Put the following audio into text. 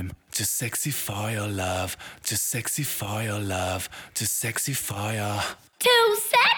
I'm too sexy for your love, too sexy for your love, too sexy for your. Too sexy.